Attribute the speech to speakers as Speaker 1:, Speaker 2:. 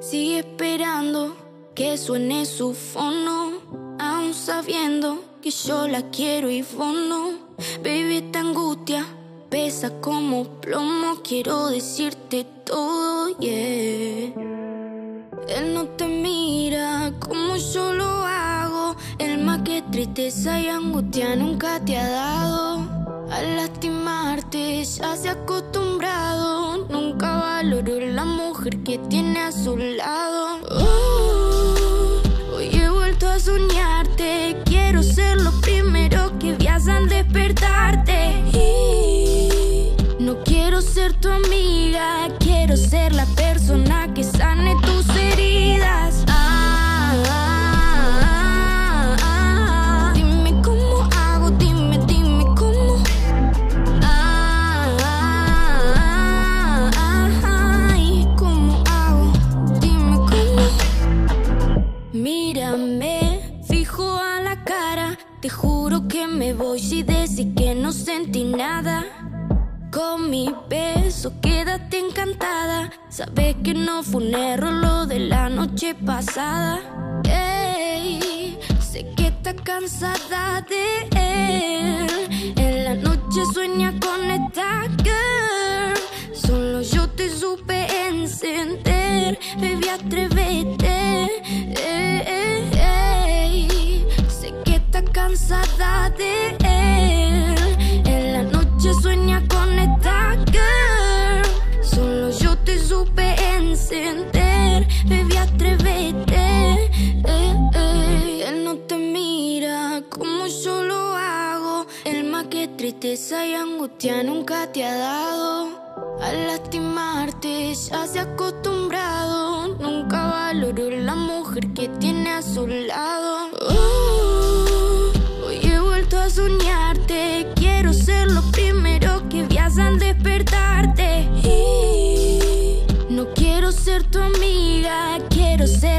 Speaker 1: Sigue esperando que suene su fono, aún sabiendo que yo la quiero y fono. Baby, esta angustia pesa como plomo. Quiero decirte todo, yeah. Él no te mira como yo lo hago. El más que tristeza y angustia nunca te ha dado. Al lastimarte ya se ha acostumbrado. La mujer que tiene a su lado. Uh, hoy he vuelto a soñarte. Quiero ser lo primero que veas al despertarte. No quiero ser tu amiga. Quiero ser la persona que sane tus Mírame, fijo a la cara. Te juro que me voy si decís que no sentí nada. Con mi beso quédate encantada. Sabes que no fue un error lo de la noche pasada. Ey, sé que está cansada de él. En la noche sueña con esta girl. Solo yo te supe encender. Baby, atrévete. Ey, de él. En la noche sueña con esta girl. Solo yo te supe encender. Baby, atrévete. Ey, ey. Él no te mira como yo lo hago. El más que tristeza y angustia nunca te ha dado. Al lastimarte ya se ha acostumbrado. Nunca valoró la mujer que tiene a su lado. son los primeros que veas al despertarte. Y no quiero ser tu amiga, quiero ser